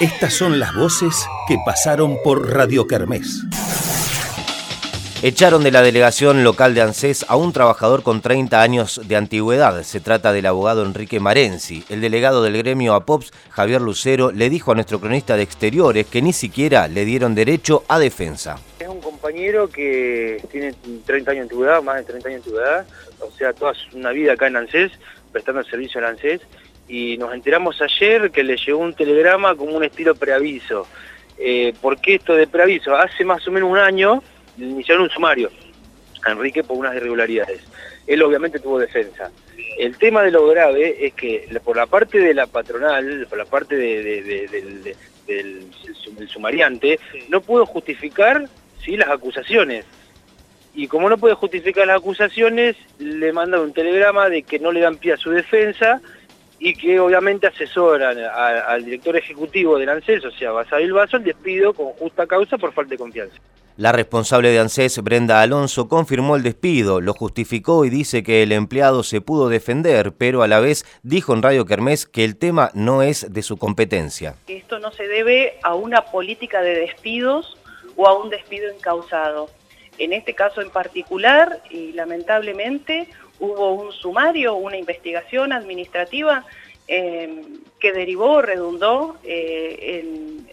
Estas son las voces que pasaron por Radio Kermés. Echaron de la delegación local de ANSES a un trabajador con 30 años de antigüedad. Se trata del abogado Enrique Marenzi. El delegado del gremio APOPS, Javier Lucero, le dijo a nuestro cronista de exteriores que ni siquiera le dieron derecho a defensa. Es un compañero que tiene 30 años de antigüedad, más de 30 años de antigüedad, o sea, toda una vida acá en ANSES, prestando el servicio a ANSES, y nos enteramos ayer que le llegó un telegrama como un estilo preaviso. Eh, ¿Por qué esto de preaviso? Hace más o menos un año iniciaron un sumario a Enrique por unas irregularidades. Él obviamente tuvo defensa. El tema de lo grave es que por la parte de la patronal, por la parte del, sumariante, no pudo justificar ¿sí? las acusaciones. Y como no puede justificar las acusaciones, le mandan un telegrama de que no le dan pie a su defensa y que obviamente asesoran al director ejecutivo del ANSES, o sea, Basabil Vaso, el despido con justa causa por falta de confianza. La responsable de ANSES, Brenda Alonso, confirmó el despido, lo justificó y dice que el empleado se pudo defender, pero a la vez dijo en Radio Kermés que el tema no es de su competencia. Esto no se debe a una política de despidos o a un despido incausado. En este caso en particular, y lamentablemente, hubo un sumario, una investigación administrativa eh, que derivó, redundó eh,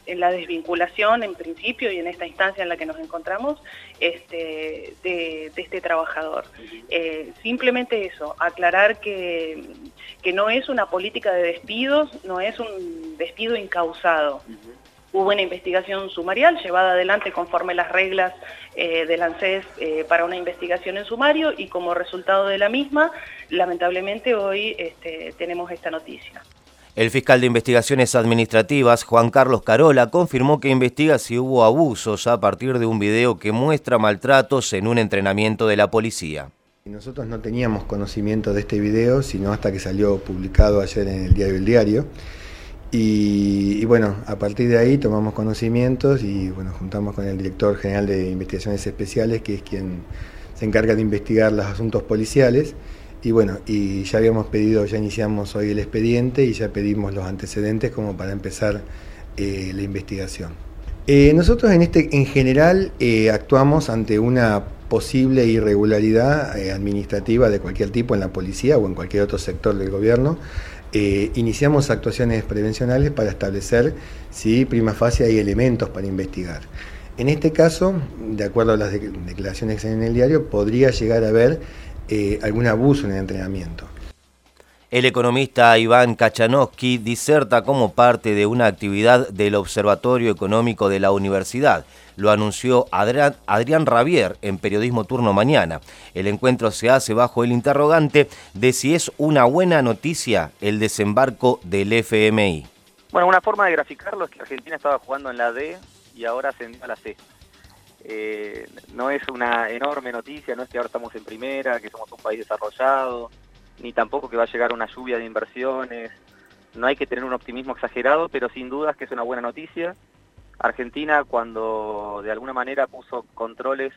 en, la desvinculación en principio y en esta instancia en la que nos encontramos este, de, este trabajador. Eh, simplemente eso, aclarar que, que no es una política de despidos, no es un despido incausado. Hubo una investigación sumarial llevada adelante conforme las reglas eh, del ANSES eh, para una investigación en sumario y como resultado de la misma, lamentablemente hoy este, tenemos esta noticia. El fiscal de investigaciones administrativas, Juan Carlos Carola, confirmó que investiga si hubo abusos a partir de un video que muestra maltratos en un entrenamiento de la policía. Nosotros no teníamos conocimiento de este video, sino hasta que salió publicado ayer en el diario El Diario. Y, bueno, a partir de ahí tomamos conocimientos y bueno, juntamos con el director general de investigaciones especiales, que es quien se encarga de investigar los asuntos policiales. Y bueno, y ya habíamos pedido, ya iniciamos hoy el expediente y ya pedimos los antecedentes como para empezar eh, la investigación. Eh, nosotros en, este, en general eh, actuamos ante una posible irregularidad administrativa de cualquier tipo en la policía o en cualquier otro sector del gobierno eh, iniciamos actuaciones prevencionales para establecer si prima facie hay elementos para investigar. En este caso, de acuerdo a las declaraciones en el diario, podría llegar a haber eh, algún abuso en el entrenamiento. El economista Iván Kachanowski diserta como parte de una actividad del Observatorio Económico de la Universidad. Lo anunció Adrián, Adrián Ravier en Periodismo Turno Mañana. El encuentro se hace bajo el interrogante de si es una buena noticia el desembarco del FMI. Bueno, una forma de graficarlo es que Argentina estaba jugando en la D y ahora ascendió a la C. Eh, no es una enorme noticia, no es que ahora estamos en primera, que somos un país desarrollado, ni tampoco que va a llegar una lluvia de inversiones. No hay que tener un optimismo exagerado, pero sin dudas que es una buena noticia. Argentina cuando de alguna manera puso controles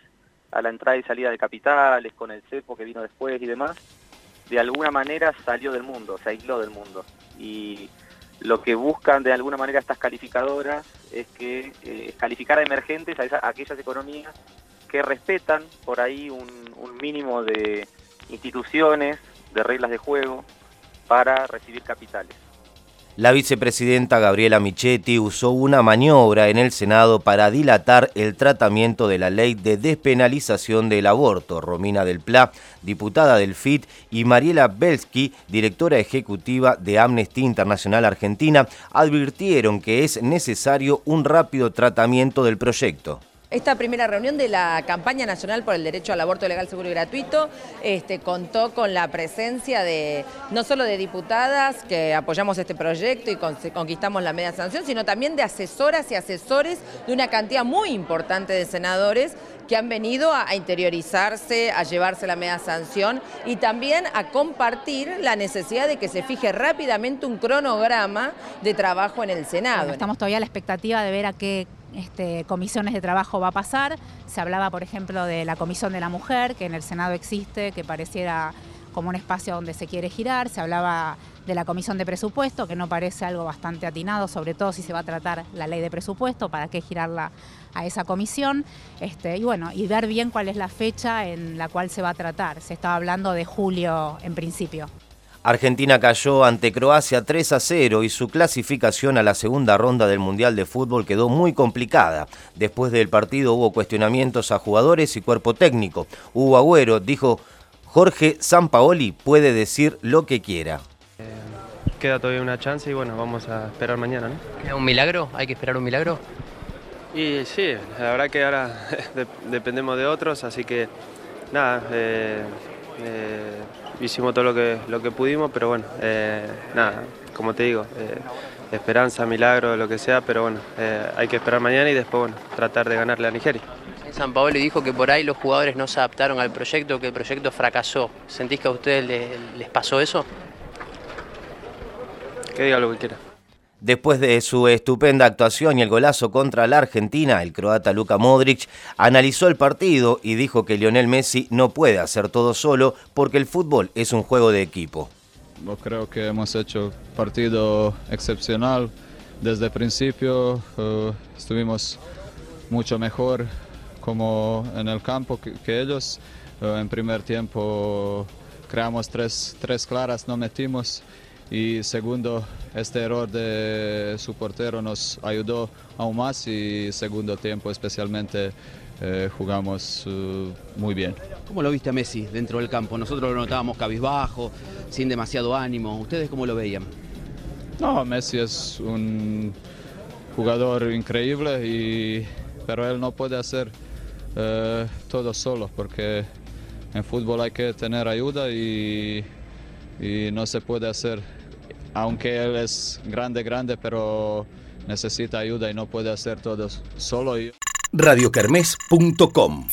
a la entrada y salida de capitales, con el cepo que vino después y demás, de alguna manera salió del mundo, se aisló del mundo. Y lo que buscan de alguna manera estas calificadoras es que eh, calificar a emergentes a, aquellas economías que respetan por ahí un mínimo de instituciones, de reglas de juego para recibir capitales. La vicepresidenta Gabriela Michetti usó una maniobra en el Senado para dilatar el tratamiento de la ley de despenalización del aborto. Romina del Pla, diputada del FIT, y Mariela Belsky, directora ejecutiva de Amnesty Internacional Argentina, advirtieron que es necesario un rápido tratamiento del proyecto. Esta primera reunión de la campaña nacional por el derecho al aborto legal, seguro y gratuito este, contó con la presencia de no solo de diputadas que apoyamos este proyecto y conquistamos la media sanción, sino también de asesoras y asesores de una cantidad muy importante de senadores que han venido a, interiorizarse, a llevarse la media sanción y también a compartir la necesidad de que se fije rápidamente un cronograma de trabajo en el Senado. estamos todavía a la expectativa de ver a qué este, comisiones de trabajo va a pasar. Se hablaba, por ejemplo, de la Comisión de la Mujer, que en el Senado existe, que pareciera como un espacio donde se quiere girar, se hablaba de la comisión de presupuesto, que no parece algo bastante atinado, sobre todo si se va a tratar la ley de presupuesto, para qué girarla a esa comisión, este, y bueno, y ver bien cuál es la fecha en la cual se va a tratar. Se estaba hablando de julio en principio. Argentina cayó ante Croacia 3 a 0 y su clasificación a la segunda ronda del Mundial de Fútbol quedó muy complicada. Después del partido hubo cuestionamientos a jugadores y cuerpo técnico. Hugo Agüero dijo, Jorge Sampaoli puede decir lo que quiera. Eh, queda todavía una chance y bueno, vamos a esperar mañana. ¿no? ¿Queda un milagro? ¿Hay que esperar un milagro? Y sí, la verdad que ahora dependemos de otros, así que nada, eh, eh, hicimos todo lo que, lo que pudimos, pero bueno, eh, nada, como te digo, eh, esperanza, milagro, lo que sea, pero bueno, hay que esperar mañana y después bueno, tratar de ganarle a Nigeria. San Paolo dijo que por ahí los jugadores no se adaptaron al proyecto, que el proyecto fracasó. ¿Sentís que a ustedes les, les pasó eso? Que diga lo que quiera. Después de su estupenda actuación y el golazo contra la Argentina, el croata Luka Modric analizó el partido y dijo que Lionel Messi no puede hacer todo solo porque el fútbol es un juego de equipo. Creo que hemos hecho partido excepcional. Desde el principio uh, estuvimos mucho mejor como en el campo que, ellos. Uh, en primer tiempo creamos tres, tres claras, no metimos y segundo, este error de su portero nos ayudó aún más y segundo tiempo especialmente eh, jugamos uh, muy bien. ¿Cómo lo viste a Messi dentro del campo? Nosotros lo notábamos cabizbajo, sin demasiado ánimo. ¿Ustedes cómo lo veían? No, Messi es un jugador increíble, y, pero él no puede hacer eh, todo solo porque en fútbol hay que tener ayuda y, y no se puede hacer aunque él es grande, grande, pero necesita ayuda y no puede hacer todo solo. Radiocarmes.com